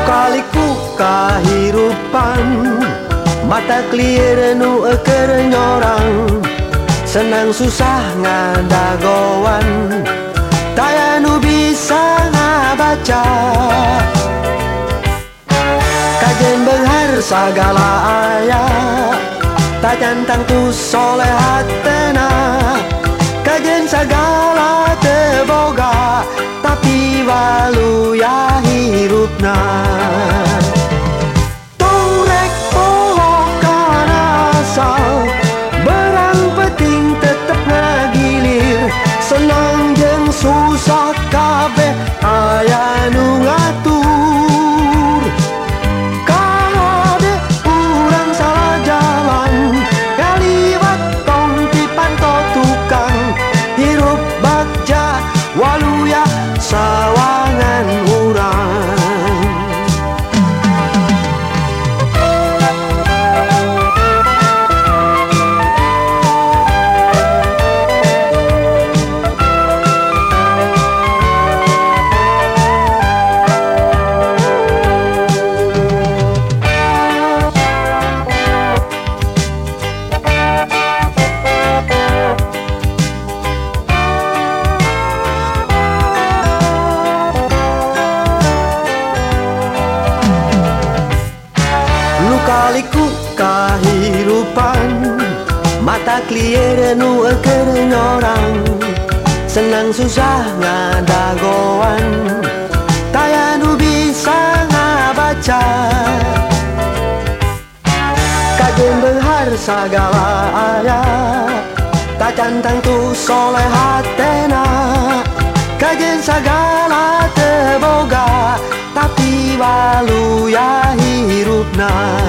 Lukaliku kahirupan Mata clear nu eker nyorang. Senang susah ngadagowan Taya nu bisa ngabaca. Kajen benghar segala ayat. Tak jantang tu soleh hatena outside. Lukaliku kahirupan Mata clear nu eker nyorang Senang susah ngadagoan Taya nu bisa ngabaca. Kajen benghar segala ayat Tak cantang tu soleh hatena. Kajen segala teboga Tapi walu ya hirupna